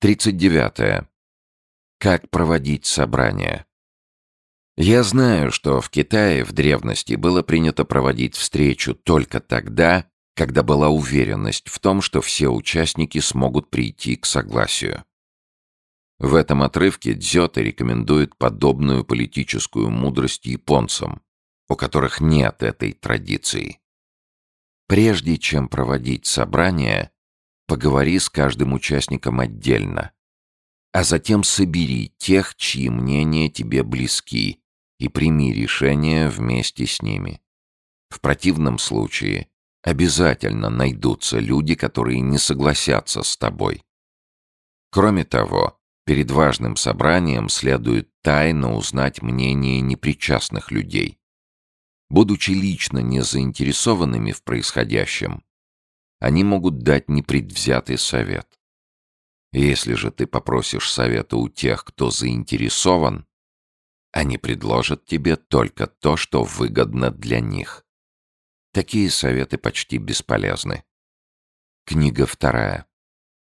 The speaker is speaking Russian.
39. Как проводить собрания? Я знаю, что в Китае в древности было принято проводить встречу только тогда, когда была уверенность в том, что все участники смогут прийти к согласию. В этом отрывке Дзёта рекомендует подобную политическую мудрость японцам, у которых нет этой традиции. Прежде чем проводить собрание, поговори с каждым участником отдельно, а затем собери тех, чьи мнения тебе близки, и прими решение вместе с ними. В противном случае обязательно найдутся люди, которые не согласятся с тобой. Кроме того, перед важным собранием следует тайно узнать мнение непричастных людей. Будучи лично не заинтересованными в происходящем, они могут дать непредвзятый совет. Если же ты попросишь совета у тех, кто заинтересован, они предложат тебе только то, что выгодно для них. Такие советы почти бесполезны. Книга вторая.